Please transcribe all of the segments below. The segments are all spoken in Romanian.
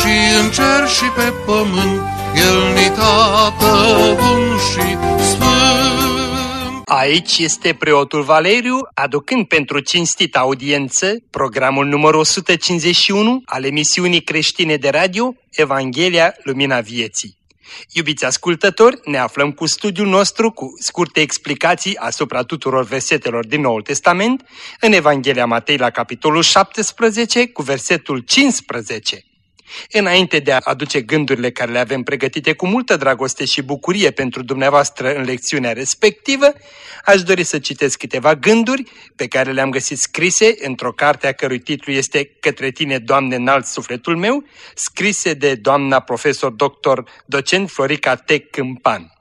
și în cer și pe pământ, El ni tată bun și sfânt. Aici este preotul Valeriu, aducând pentru cinstită audiență programul numărul 151 al emisiunii creștine de radio Evanghelia Lumina Vieții. Iubiți ascultători, ne aflăm cu studiul nostru cu scurte explicații asupra tuturor versetelor din Noul Testament în Evanghelia Matei la capitolul 17 cu versetul 15. Înainte de a aduce gândurile care le avem pregătite cu multă dragoste și bucurie pentru dumneavoastră în lecțiunea respectivă, aș dori să citesc câteva gânduri pe care le-am găsit scrise într-o carte a cărui titlu este Către tine, Doamne, înalt sufletul meu, scrise de doamna profesor doctor docent Florica T. Câmpan.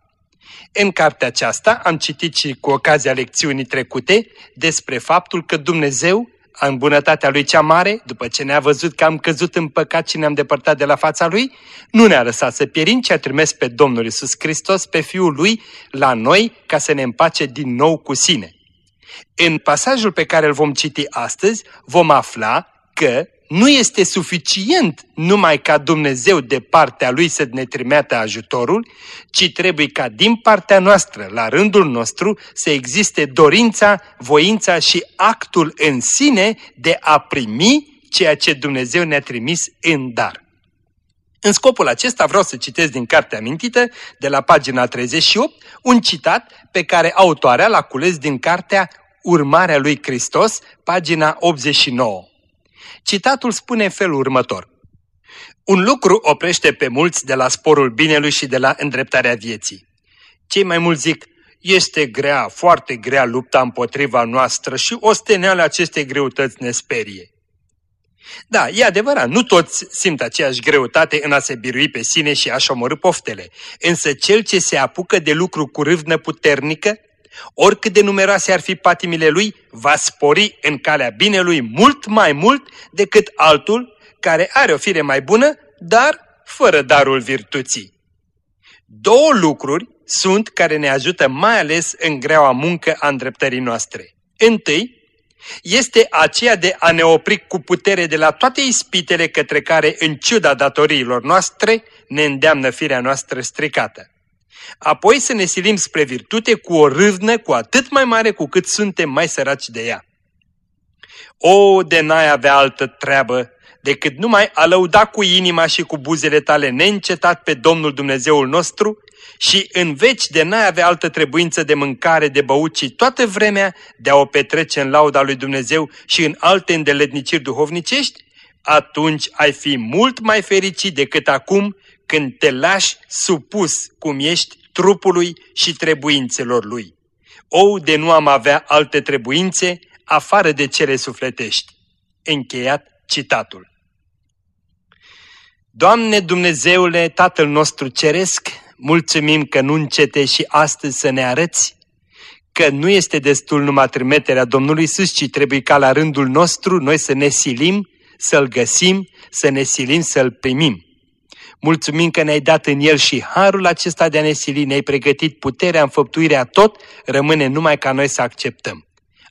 În cartea aceasta am citit și cu ocazia lecțiunii trecute despre faptul că Dumnezeu în bunătatea Lui cea mare, după ce ne-a văzut că am căzut în păcat și ne-am depărtat de la fața Lui, nu ne-a lăsat să pierim, ci a trimis pe Domnul Isus Hristos, pe Fiul Lui, la noi, ca să ne împace din nou cu sine. În pasajul pe care îl vom citi astăzi, vom afla că nu este suficient numai ca Dumnezeu de partea Lui să ne trimeată ajutorul, ci trebuie ca din partea noastră, la rândul nostru, să existe dorința, voința și actul în sine de a primi ceea ce Dumnezeu ne-a trimis în dar. În scopul acesta vreau să citesc din cartea amintită, de la pagina 38, un citat pe care autoarea l-a cules din cartea Urmarea lui Hristos, pagina 89. Citatul spune în felul următor. Un lucru oprește pe mulți de la sporul binelui și de la îndreptarea vieții. Cei mai mulți zic, este grea, foarte grea lupta împotriva noastră și osteneala acestei greutăți ne sperie. Da, e adevărat, nu toți simt aceeași greutate în a se birui pe sine și a-și omorâ poftele, însă cel ce se apucă de lucru cu râvnă puternică oricât de numeroase ar fi patimile lui, va spori în calea binelui mult mai mult decât altul care are o fire mai bună, dar fără darul virtuții. Două lucruri sunt care ne ajută mai ales în greaua muncă a îndreptării noastre. Întâi, este aceea de a ne opri cu putere de la toate ispitele către care, în ciuda datoriilor noastre, ne îndeamnă firea noastră stricată apoi să ne silim spre virtute cu o râvnă cu atât mai mare cu cât suntem mai săraci de ea. O, de n-ai avea altă treabă decât numai a lăuda cu inima și cu buzele tale neîncetat pe Domnul Dumnezeul nostru și în veci de n-ai avea altă trebuință de mâncare, de băut, ci toată vremea de a o petrece în lauda lui Dumnezeu și în alte îndeletniciri duhovnicești, atunci ai fi mult mai fericit decât acum când te lași supus cum ești trupului și trebuințelor lui. Ou de nu am avea alte trebuințe afară de cele sufletești. Încheiat citatul. Doamne Dumnezeule, Tatăl nostru Ceresc, mulțumim că nu încete și astăzi să ne arăți că nu este destul numai trimiterea Domnului Iisus, ci trebuie ca la rândul nostru noi să ne silim, să-L găsim, să ne silim să-L primim. Mulțumim că ne-ai dat în El și harul acesta de a ne sili, ne-ai pregătit puterea, înfăptuirea, tot, rămâne numai ca noi să acceptăm.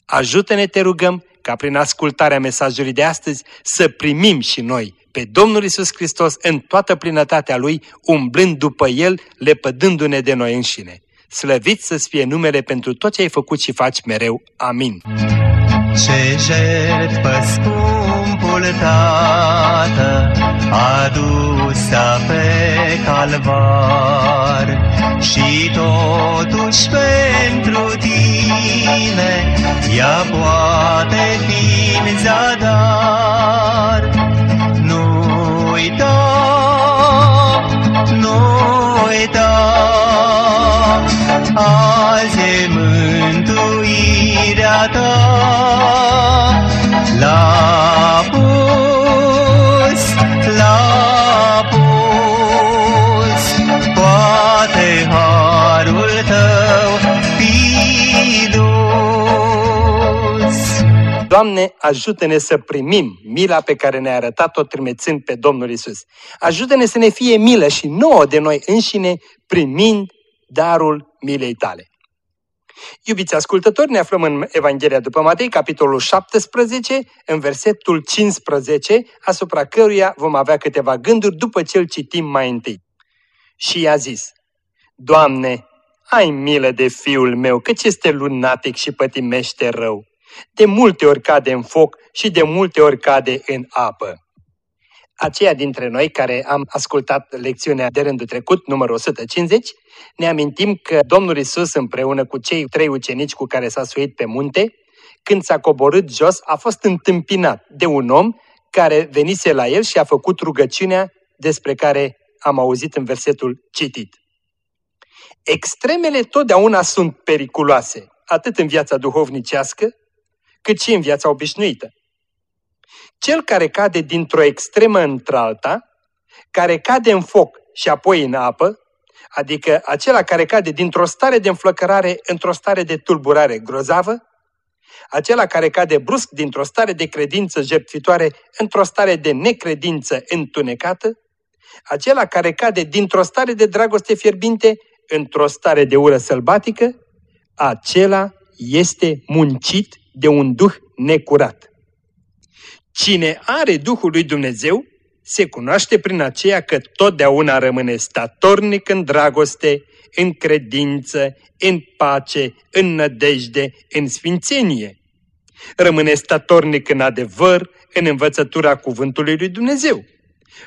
Ajută-ne, te rugăm, ca prin ascultarea mesajului de astăzi să primim și noi pe Domnul Isus Hristos în toată plinătatea Lui, umblând după El, lepădându-ne de noi înșine. Slăvit să-ți fie numele pentru tot ce ai făcut și faci mereu. Amin. Ce jertfă scumpul Tată adusă pe calvar și totuși pentru tine ea poate fi în zadar. Nu uita, nu uita, azi e mântuirea ta. La Doamne, ajută-ne să primim mila pe care ne-a arătat-o trimețând pe Domnul Isus. Ajută-ne să ne fie milă și nouă de noi înșine, primind darul milei tale. Iubiți ascultători, ne aflăm în Evanghelia după Matei, capitolul 17, în versetul 15, asupra căruia vom avea câteva gânduri după ce îl citim mai întâi. Și i-a zis, Doamne, ai milă de fiul meu, căci este lunatic și pătimește rău. De multe ori cade în foc și de multe ori cade în apă. Aceia dintre noi care am ascultat lecțiunea de rândul trecut, numărul 150, ne amintim că Domnul Isus împreună cu cei trei ucenici cu care s-a suit pe munte, când s-a coborât jos, a fost întâmpinat de un om care venise la el și a făcut rugăciunea despre care am auzit în versetul citit. Extremele totdeauna sunt periculoase, atât în viața duhovnicească, cât și în viața obișnuită. Cel care cade dintr-o extremă într-alta, care cade în foc și apoi în apă, adică acela care cade dintr-o stare de înflăcărare într-o stare de tulburare grozavă, acela care cade brusc dintr-o stare de credință jertfitoare într-o stare de necredință întunecată, acela care cade dintr-o stare de dragoste fierbinte într-o stare de ură sălbatică, acela este muncit de un duh necurat. Cine are Duhul lui Dumnezeu se cunoaște prin aceea că totdeauna rămâne statornic în dragoste, în credință, în pace, în nădejde, în sfințenie. Rămâne statornic în adevăr, în învățătura cuvântului lui Dumnezeu.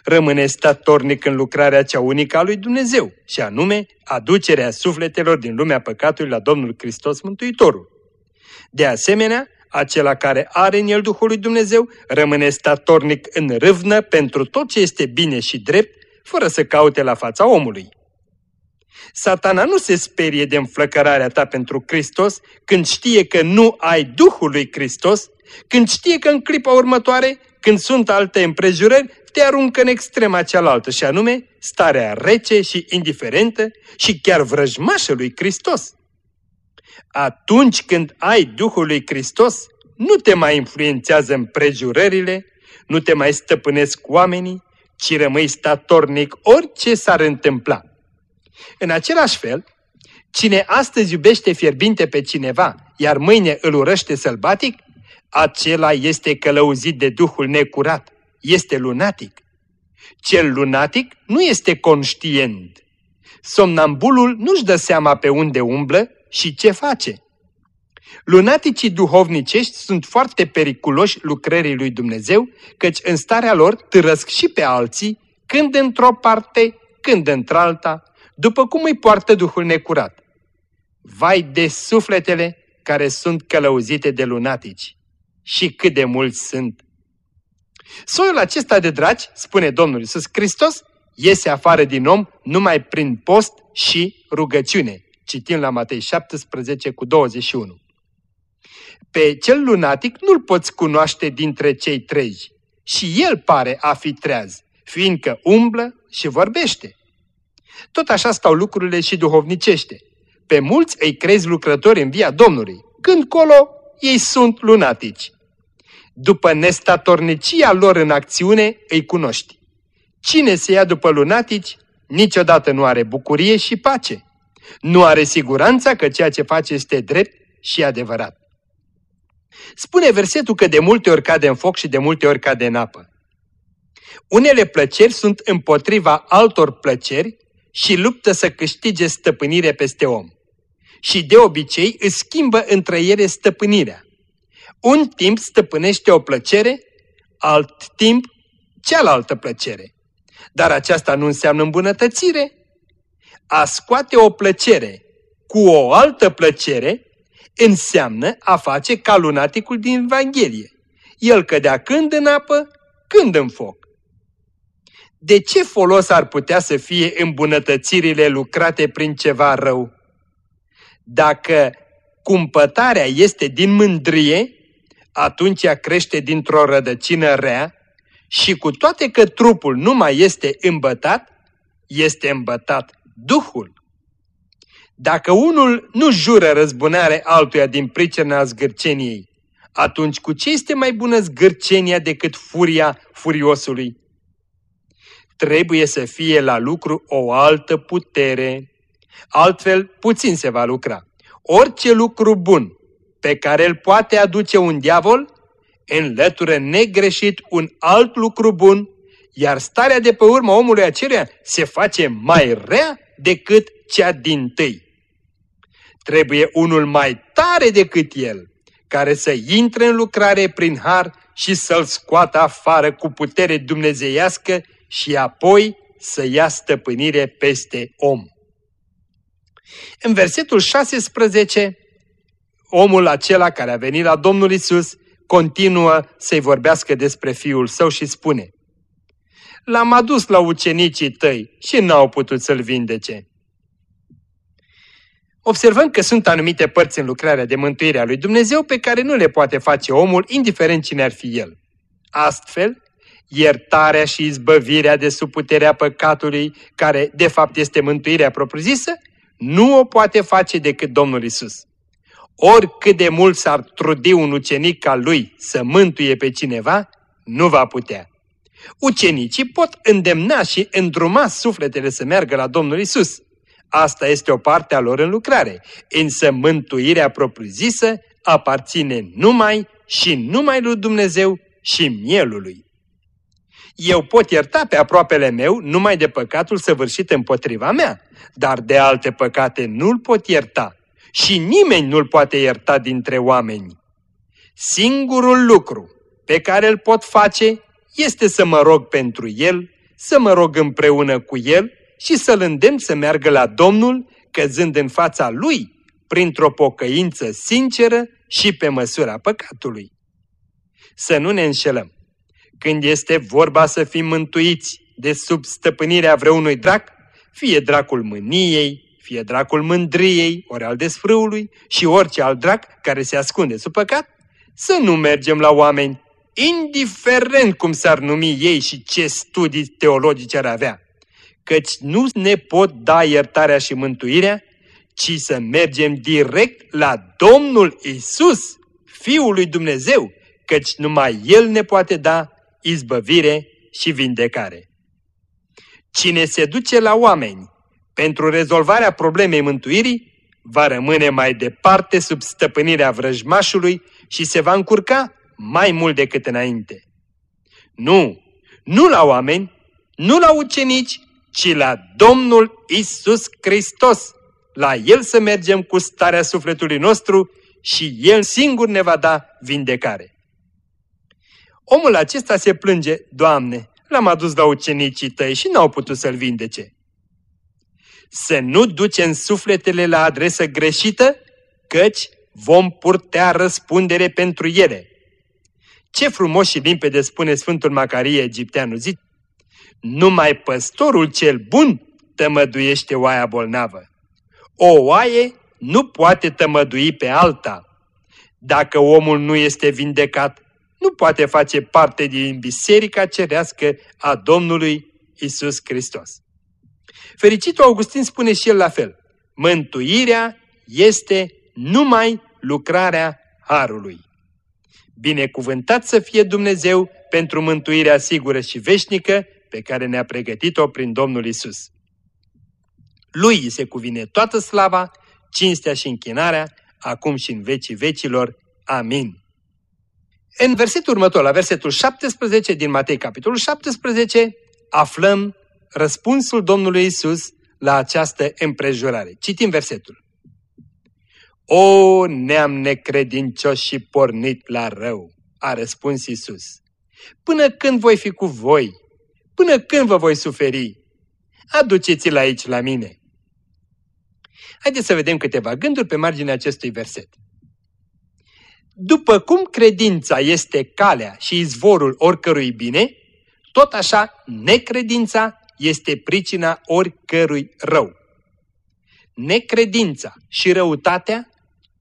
Rămâne statornic în lucrarea cea unică a lui Dumnezeu, și anume aducerea sufletelor din lumea păcatului la Domnul Hristos Mântuitorul. De asemenea, acela care are în el Duhul lui Dumnezeu rămâne statornic în râvnă pentru tot ce este bine și drept, fără să caute la fața omului. Satana nu se sperie de înflăcărarea ta pentru Hristos când știe că nu ai Duhul lui Hristos, când știe că în clipa următoare, când sunt alte împrejurări, te aruncă în extrema cealaltă și anume starea rece și indiferentă și chiar vrăjmașă lui Hristos. Atunci când ai Duhul lui Hristos, nu te mai influențează împrejurările, nu te mai stăpânesc oamenii, ci rămâi statornic orice s-ar întâmpla. În același fel, cine astăzi iubește fierbinte pe cineva, iar mâine îl urăște sălbatic, acela este călăuzit de Duhul necurat, este lunatic. Cel lunatic nu este conștient. Somnambulul nu-și dă seama pe unde umblă și ce face. Lunaticii duhovnicești sunt foarte periculoși lucrării lui Dumnezeu, căci în starea lor târăsc și pe alții, când într-o parte, când într-alta, după cum îi poartă Duhul necurat. Vai de sufletele care sunt călăuzite de lunatici! Și cât de mulți sunt! Soiul acesta de dragi, spune Domnul Iisus Hristos, iese afară din om numai prin post și rugăciune. Citim la Matei 17 cu 21. Pe cel lunatic nu-l poți cunoaște dintre cei trei și el pare a fi treaz, fiindcă umblă și vorbește. Tot așa stau lucrurile și duhovnicește. Pe mulți îi crezi lucrători în via Domnului, când colo ei sunt lunatici. După nestatornicia lor în acțiune îi cunoști. Cine se ia după lunatici, niciodată nu are bucurie și pace. Nu are siguranța că ceea ce face este drept și adevărat. Spune versetul că de multe ori cade în foc și de multe ori cade în apă. Unele plăceri sunt împotriva altor plăceri și luptă să câștige stăpânire peste om. Și de obicei îți schimbă între ele stăpânirea. Un timp stăpânește o plăcere, alt timp cealaltă plăcere. Dar aceasta nu înseamnă îmbunătățire. A scoate o plăcere cu o altă plăcere înseamnă a face ca lunaticul din Evanghelie. El cădea când în apă, când în foc. De ce folos ar putea să fie îmbunătățirile lucrate prin ceva rău? Dacă cumpătarea este din mândrie, atunci ea crește dintr-o rădăcină rea și cu toate că trupul nu mai este îmbătat, este îmbătat Duhul. Dacă unul nu jură răzbunare altuia din pricina zgârceniei, atunci cu ce este mai bună zgârcenia decât furia furiosului? Trebuie să fie la lucru o altă putere, altfel puțin se va lucra. Orice lucru bun pe care îl poate aduce un diavol, înlătură negreșit un alt lucru bun, iar starea de pe urma omului aceluia se face mai rea decât cea din tâi. Trebuie unul mai tare decât el, care să intre în lucrare prin har și să-l scoată afară cu putere dumnezeiască și apoi să ia stăpânire peste om. În versetul 16, omul acela care a venit la Domnul Isus continuă să-i vorbească despre fiul său și spune L-am adus la ucenicii tăi și n-au putut să-l vindece. Observăm că sunt anumite părți în lucrarea de mântuire a lui Dumnezeu pe care nu le poate face omul, indiferent cine ar fi el. Astfel, iertarea și izbăvirea de sub puterea păcatului, care de fapt este mântuirea propriu-zisă, nu o poate face decât Domnul Isus. Oricât de mult s-ar trudi un ucenic al lui să mântuie pe cineva, nu va putea. Ucenicii pot îndemna și îndruma sufletele să meargă la Domnul Isus. Asta este o parte a lor în lucrare, însă mântuirea propriu-zisă aparține numai și numai lui Dumnezeu și mielului. Eu pot ierta pe aproapele meu numai de păcatul săvârșit împotriva mea, dar de alte păcate nu-l pot ierta și nimeni nu-l poate ierta dintre oameni. Singurul lucru pe care îl pot face este să mă rog pentru el, să mă rog împreună cu el și să-l îndemn să meargă la Domnul, căzând în fața lui, printr-o pocăință sinceră și pe măsura păcatului. Să nu ne înșelăm. Când este vorba să fim mântuiți de sub stăpânirea vreunui drac, fie dracul mâniei, fie dracul mândriei, ori al desfrâului și orice alt drac care se ascunde sub păcat, să nu mergem la oameni, indiferent cum s-ar numi ei și ce studii teologice ar avea, căci nu ne pot da iertarea și mântuirea, ci să mergem direct la Domnul Isus, Fiul lui Dumnezeu, căci numai El ne poate da izbăvire și vindecare. Cine se duce la oameni pentru rezolvarea problemei mântuirii, va rămâne mai departe sub stăpânirea vrăjmașului și se va încurca mai mult decât înainte. Nu, nu la oameni, nu la ucenici, ci la Domnul Isus Hristos. La El să mergem cu starea sufletului nostru și El singur ne va da vindecare. Omul acesta se plânge, Doamne, l-am adus la ucenicii tăi și n-au putut să-l vindece. Să nu ducem sufletele la adresă greșită, căci vom purtea răspundere pentru ele. Ce frumos și limpede spune Sfântul Macarie egipteanul, zic, numai păstorul cel bun tămăduiește oaia bolnavă. O oaie nu poate tămădui pe alta. Dacă omul nu este vindecat, nu poate face parte din biserica cerească a Domnului Isus Hristos. Fericitul Augustin spune și el la fel, mântuirea este numai lucrarea Harului. Binecuvântat să fie Dumnezeu pentru mântuirea sigură și veșnică pe care ne-a pregătit-o prin Domnul Isus. Lui se cuvine toată slava, cinstea și închinarea, acum și în vecii vecilor. Amin. În versetul următor, la versetul 17 din Matei, capitolul 17, aflăm răspunsul Domnului Isus la această împrejurare. Citim versetul. O, neam necredincios și pornit la rău, a răspuns Isus. Până când voi fi cu voi? Până când vă voi suferi? Aduceți-l aici la mine. Haideți să vedem câteva gânduri pe marginea acestui verset. După cum credința este calea și izvorul oricărui bine, tot așa necredința este pricina oricărui rău. Necredința și răutatea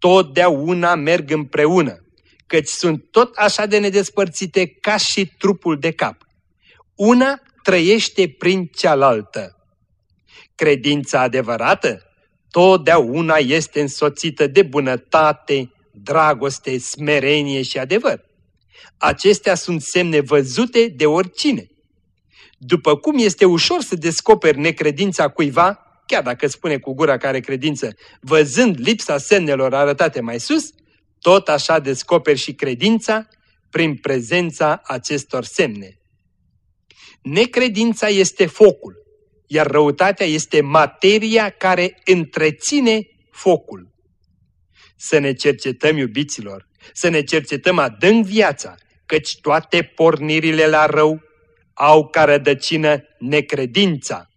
totdeauna merg împreună, căci sunt tot așa de nedespărțite ca și trupul de cap. Una trăiește prin cealaltă. Credința adevărată totdeauna este însoțită de bunătate, dragoste, smerenie și adevăr. Acestea sunt semne văzute de oricine. După cum este ușor să descoperi necredința cuiva, chiar dacă spune cu gura care credință, văzând lipsa semnelor arătate mai sus, tot așa descoperi și credința prin prezența acestor semne. Necredința este focul, iar răutatea este materia care întreține focul. Să ne cercetăm, iubiților, să ne cercetăm adânc viața, căci toate pornirile la rău au ca rădăcină necredința.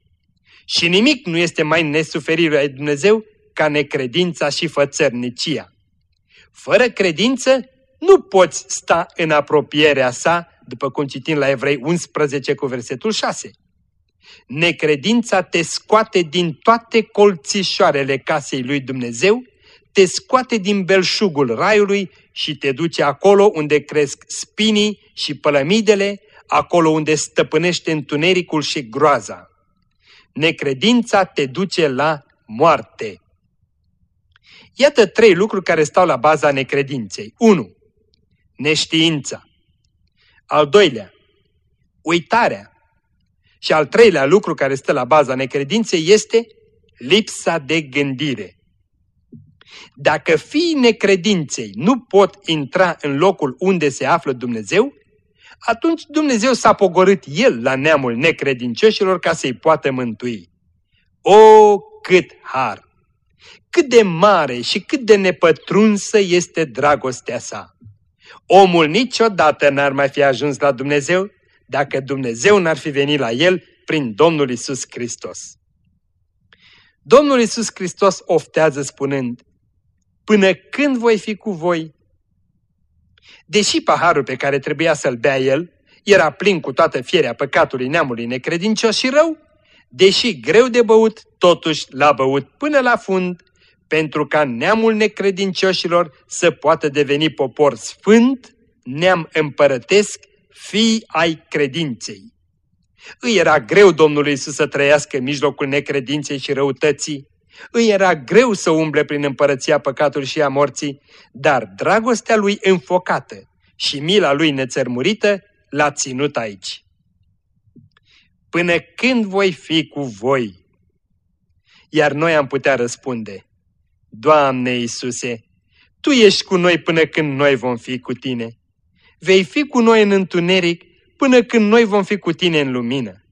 Și nimic nu este mai nesuferire ai Dumnezeu ca necredința și fățărnicia. Fără credință nu poți sta în apropierea sa, după cum citim la Evrei 11 cu versetul 6. Necredința te scoate din toate colțișoarele casei lui Dumnezeu, te scoate din belșugul raiului și te duce acolo unde cresc spinii și pălămidele, acolo unde stăpânește întunericul și groaza. Necredința te duce la moarte. Iată trei lucruri care stau la baza necredinței. 1. Neștiința. Al doilea, uitarea. Și al treilea lucru care stă la baza necredinței este lipsa de gândire. Dacă fiii necredinței nu pot intra în locul unde se află Dumnezeu, atunci Dumnezeu s-a pogorât El la neamul necredincioșilor ca să-i poată mântui. O, cât har! Cât de mare și cât de nepătrunsă este dragostea sa! Omul niciodată n-ar mai fi ajuns la Dumnezeu dacă Dumnezeu n-ar fi venit la el prin Domnul Isus Hristos. Domnul Isus Hristos oftează spunând, Până când voi fi cu voi? Deși paharul pe care trebuia să-l bea el era plin cu toată fierea păcatului neamului necredincios și rău, deși greu de băut, totuși l-a băut până la fund, pentru ca neamul necredincioșilor să poată deveni popor sfânt, neam împărătesc, fii ai credinței. Îi era greu Domnului Iisus să trăiască în mijlocul necredinței și răutății, îi era greu să umble prin împărăția păcatului și a morții, dar dragostea lui înfocată și mila lui nețărmurită l-a ținut aici. Până când voi fi cu voi? Iar noi am putea răspunde, Doamne Iisuse, Tu ești cu noi până când noi vom fi cu Tine. Vei fi cu noi în întuneric până când noi vom fi cu Tine în lumină.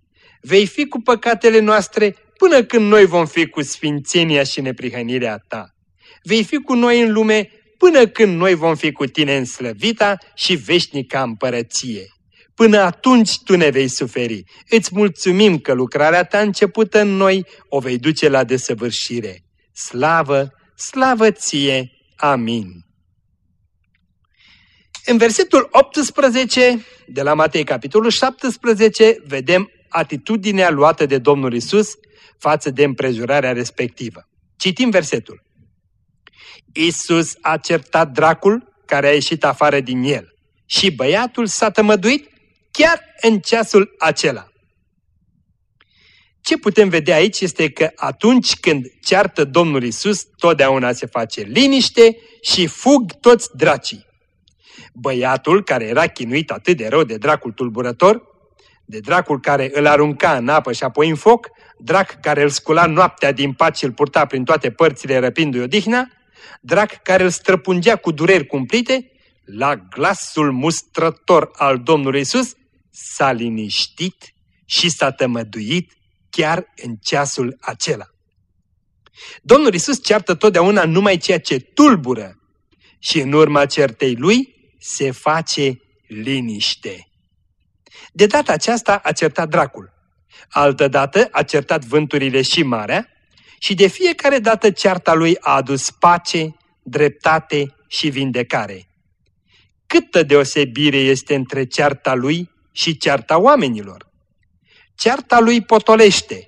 Vei fi cu păcatele noastre până când noi vom fi cu sfințenia și neprihănirea Ta. Vei fi cu noi în lume până când noi vom fi cu Tine în slăvita și veșnica împărăție. Până atunci Tu ne vei suferi. Îți mulțumim că lucrarea Ta începută în noi o vei duce la desăvârșire. Slavă Slavă ție! Amin! În versetul 18 de la Matei, capitolul 17, vedem atitudinea luată de Domnul Isus față de împrejurarea respectivă. Citim versetul. Isus a certat dracul care a ieșit afară din el și băiatul s-a tămăduit chiar în ceasul acela. Ce putem vedea aici este că atunci când ceartă Domnul Isus, totdeauna se face liniște și fug toți dracii. Băiatul care era chinuit atât de rău de dracul tulburător, de dracul care îl arunca în apă și apoi în foc, drac care îl scula noaptea din pat și îl purta prin toate părțile răpindu-i odihna, drac care îl străpungea cu dureri cumplite, la glasul mustrător al Domnului Isus, s-a liniștit și s-a tămăduit chiar în ceasul acela. Domnul Isus ceartă totdeauna numai ceea ce tulbură și în urma certei lui se face liniște. De data aceasta a certat dracul. Altă dată a certat vânturile și marea și de fiecare dată cearta lui a adus pace, dreptate și vindecare. Câtă deosebire este între cearta lui și cearta oamenilor! Cearta lui potolește,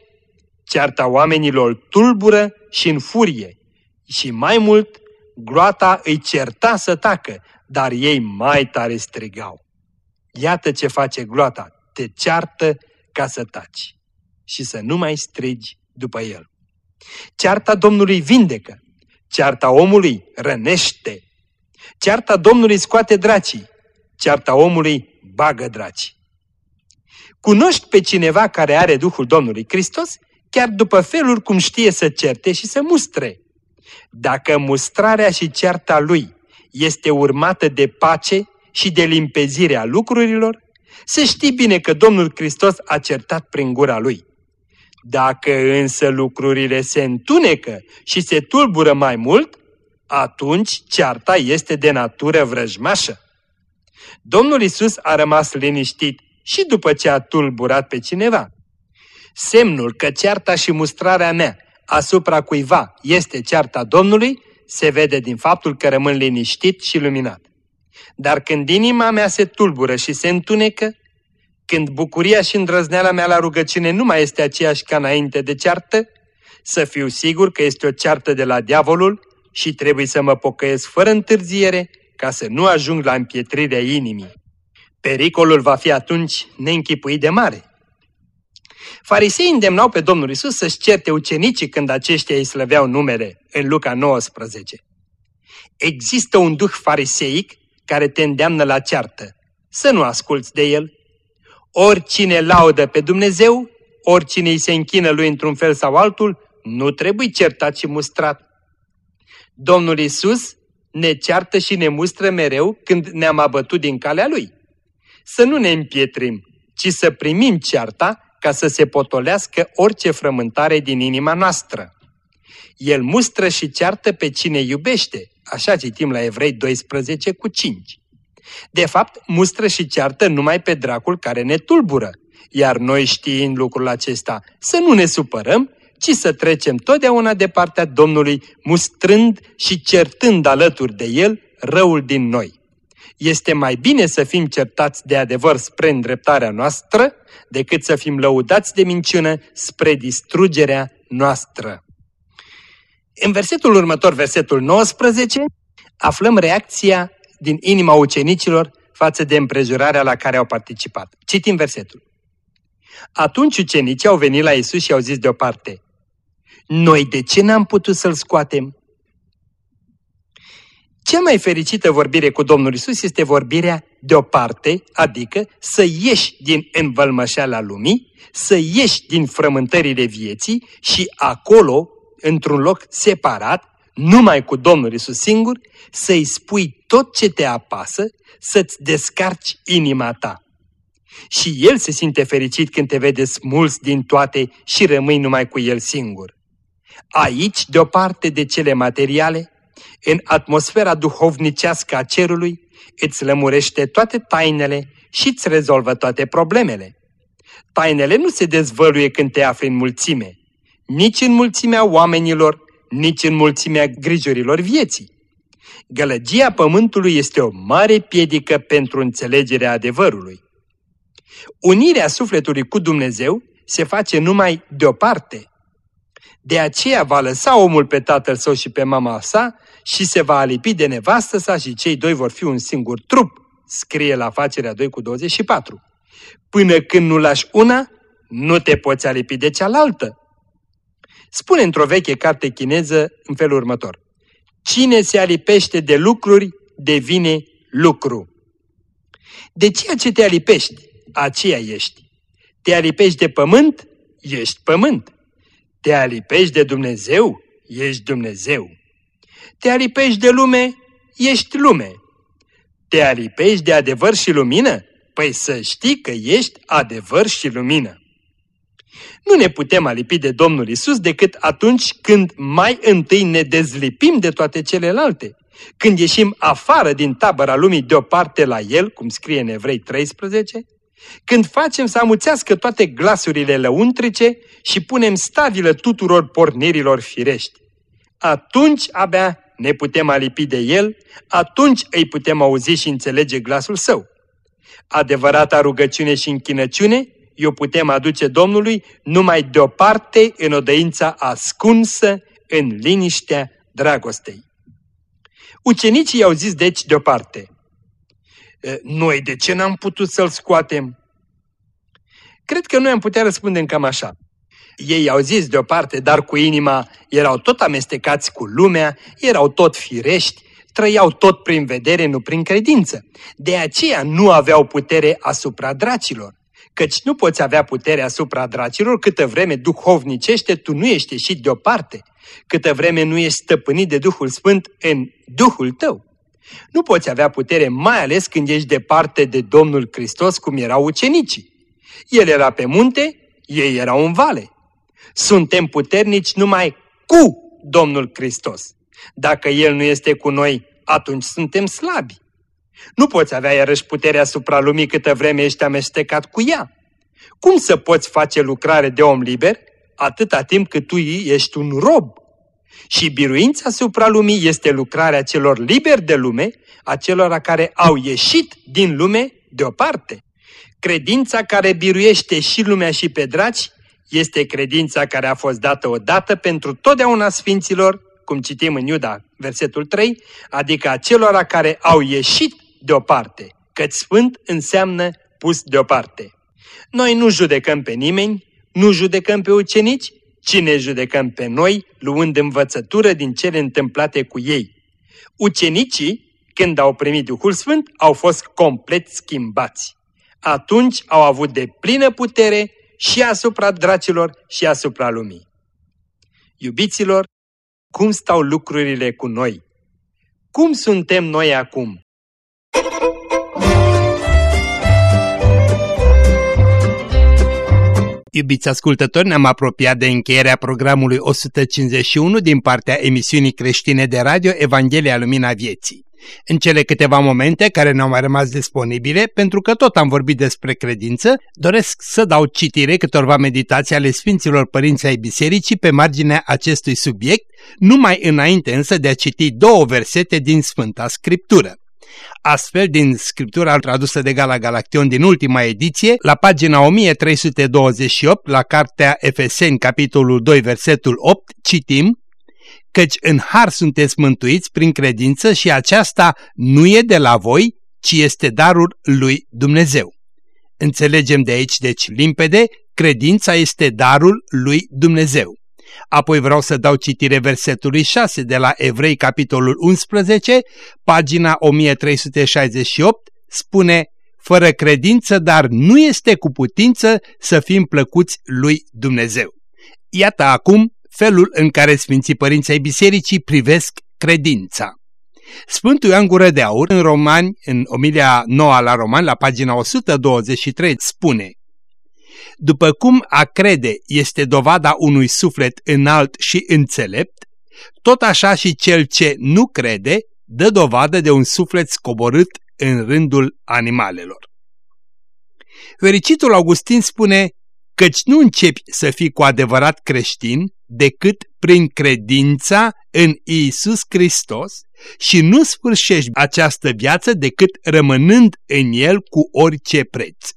cearta oamenilor tulbură și în furie și mai mult, gloata îi certa să tacă, dar ei mai tare strigau. Iată ce face gloata, te ceartă ca să taci și să nu mai strigi după el. Cearta Domnului vindecă, cearta omului rănește. Cearta Domnului scoate dracii, cearta omului bagă draci. Cunoști pe cineva care are Duhul Domnului Hristos chiar după felul cum știe să certe și să mustre. Dacă mustrarea și cearta lui este urmată de pace și de limpezirea lucrurilor, să știi bine că Domnul Hristos a certat prin gura lui. Dacă însă lucrurile se întunecă și se tulbură mai mult, atunci cearta este de natură vrăjmașă. Domnul Isus a rămas liniștit și după ce a tulburat pe cineva. Semnul că cearta și mustrarea mea asupra cuiva este cearta Domnului se vede din faptul că rămân liniștit și luminat. Dar când inima mea se tulbură și se întunecă, când bucuria și îndrăzneala mea la rugăciune nu mai este aceeași ca înainte de ceartă, să fiu sigur că este o ceartă de la diavolul și trebuie să mă pocăiesc fără întârziere ca să nu ajung la împietrirea inimii. Pericolul va fi atunci neînchipuit de mare. Farisei îndemnau pe Domnul Isus să-și certe ucenicii când aceștia îi slăveau numele în Luca 19. Există un duh fariseic care te îndeamnă la ceartă. Să nu asculți de el. Oricine laudă pe Dumnezeu, oricine îi se închină lui într-un fel sau altul, nu trebuie certat și mustrat. Domnul Isus ne ceartă și ne mustră mereu când ne-am abătut din calea Lui. Să nu ne împietrim, ci să primim cearta ca să se potolească orice frământare din inima noastră. El mustră și ceartă pe cine iubește, așa citim la Evrei 12 cu 5. De fapt, mustră și ceartă numai pe dracul care ne tulbură, iar noi știind lucrul acesta, să nu ne supărăm, ci să trecem totdeauna de partea Domnului, mustrând și certând alături de El răul din noi. Este mai bine să fim certați de adevăr spre îndreptarea noastră, decât să fim lăudați de minciună spre distrugerea noastră. În versetul următor, versetul 19, aflăm reacția din inima ucenicilor față de împrejurarea la care au participat. Citim versetul. Atunci ucenicii au venit la Isus și au zis deoparte, Noi de ce n-am putut să-l scoatem? Cea mai fericită vorbire cu Domnul Isus este vorbirea deoparte, adică să ieși din învălmășeala lumii, să ieși din frământările vieții și acolo, într-un loc separat, numai cu Domnul Isus singur, să-i spui tot ce te apasă, să-ți descarci inima ta. Și El se simte fericit când te vede smuls din toate și rămâi numai cu El singur. Aici, deoparte de cele materiale, în atmosfera duhovnicească a cerului, îți lămurește toate tainele și îți rezolvă toate problemele. Tainele nu se dezvăluie când te afli în mulțime, nici în mulțimea oamenilor, nici în mulțimea grijurilor vieții. Gălăgia pământului este o mare piedică pentru înțelegerea adevărului. Unirea sufletului cu Dumnezeu se face numai deoparte. De aceea va lăsa omul pe tatăl său și pe mama sa și se va alipi de nevastă sa și cei doi vor fi un singur trup, scrie la facerea 2 cu 24. Până când nu lași una, nu te poți alipi de cealaltă. Spune într-o veche carte chineză în felul următor. Cine se alipește de lucruri, devine lucru. De ceea ce te alipești, aceea ești. Te alipești de pământ, ești pământ. Te alipești de Dumnezeu, ești Dumnezeu. Te alipești de lume, ești lume. Te alipești de adevăr și lumină? Păi să știi că ești adevăr și lumină. Nu ne putem alipi de Domnul Isus decât atunci când mai întâi ne dezlipim de toate celelalte. Când ieșim afară din tabăra lumii deoparte la El, cum scrie în Evrei 13, când facem să amuțească toate glasurile lăuntrice și punem stabilă tuturor pornirilor firești. Atunci abia ne putem alipi de El, atunci îi putem auzi și înțelege glasul Său. Adevărata rugăciune și închinăciune o putem aduce Domnului numai deoparte în odăința ascunsă, în liniștea dragostei. Ucenicii i-au zis deci deoparte, noi de ce n-am putut să-l scoatem? Cred că noi am putea răspunde cam așa. Ei au zis deoparte, dar cu inima erau tot amestecați cu lumea, erau tot firești, trăiau tot prin vedere, nu prin credință. De aceea nu aveau putere asupra dracilor. Căci nu poți avea putere asupra dracilor câtă vreme duhovnicește tu nu ești ieșit deoparte, câtă vreme nu ești stăpânit de Duhul Sfânt în Duhul tău. Nu poți avea putere mai ales când ești departe de Domnul Hristos cum erau ucenicii. El era pe munte, ei erau în vale. Suntem puternici numai cu Domnul Hristos. Dacă El nu este cu noi, atunci suntem slabi. Nu poți avea iarăși puterea asupra lumii câtă vreme ești amestecat cu ea. Cum să poți face lucrare de om liber atâta timp cât tu ești un rob? Și biruința asupra lumii este lucrarea celor liberi de lume, a celor care au ieșit din lume deoparte. Credința care biruiește și lumea și pe draci este credința care a fost dată odată pentru totdeauna sfinților, cum citim în Iuda, versetul 3, adică acelora care au ieșit deoparte, căci sfânt înseamnă pus deoparte. Noi nu judecăm pe nimeni, nu judecăm pe ucenici, ci ne judecăm pe noi, luând învățătură din cele întâmplate cu ei. Ucenicii, când au primit Duhul Sfânt, au fost complet schimbați. Atunci au avut de plină putere și asupra dracilor și asupra lumii. Iubiților, cum stau lucrurile cu noi? Cum suntem noi acum? Iubiți ascultători, ne-am apropiat de încheierea programului 151 din partea emisiunii creștine de radio Evanghelia Lumina Vieții. În cele câteva momente care ne-au mai rămas disponibile, pentru că tot am vorbit despre credință, doresc să dau citire câtorva meditații ale Sfinților Părinții ai Bisericii pe marginea acestui subiect, numai înainte însă de a citi două versete din Sfânta Scriptură. Astfel, din scriptura tradusă de Gala Galaction din ultima ediție, la pagina 1328, la cartea Efeseni, capitolul 2, versetul 8, citim Căci în har sunteți mântuiți prin credință și aceasta nu e de la voi, ci este darul lui Dumnezeu. Înțelegem de aici, deci, limpede, credința este darul lui Dumnezeu. Apoi vreau să dau citire versetului 6 de la Evrei, capitolul 11, pagina 1368, spune Fără credință, dar nu este cu putință să fim plăcuți lui Dumnezeu. Iată acum felul în care Sfinții Părinții ai Bisericii privesc credința. Sfântul Ioan Gură de Aur, în Romani, în Omilia Noua la Romani, la pagina 123, spune după cum a crede este dovada unui suflet înalt și înțelept, tot așa și cel ce nu crede dă dovadă de un suflet scoborât în rândul animalelor. Fericitul Augustin spune căci nu începi să fii cu adevărat creștin decât prin credința în Isus Hristos și nu sfârșești această viață decât rămânând în El cu orice preț.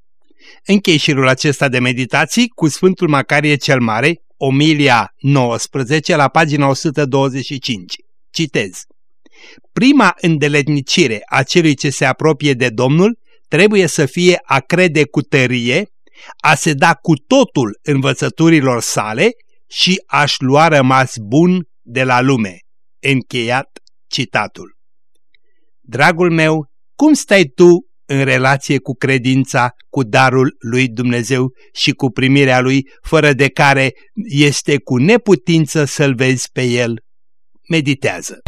Închei șirul acesta de meditații cu Sfântul Macarie cel Mare, Omilia 19, la pagina 125. Citez. Prima îndeletnicire a celui ce se apropie de Domnul trebuie să fie a crede cu tărie, a se da cu totul învățăturilor sale și aș lua rămas bun de la lume. Încheiat citatul. Dragul meu, cum stai tu în relație cu credința, cu darul lui Dumnezeu și cu primirea lui, fără de care este cu neputință să-L vezi pe El. Meditează!